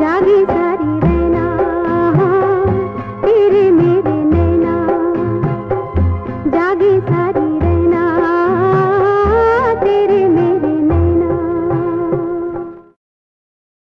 जागे सारी रहना तेरे मेरे नैना। जागे सारी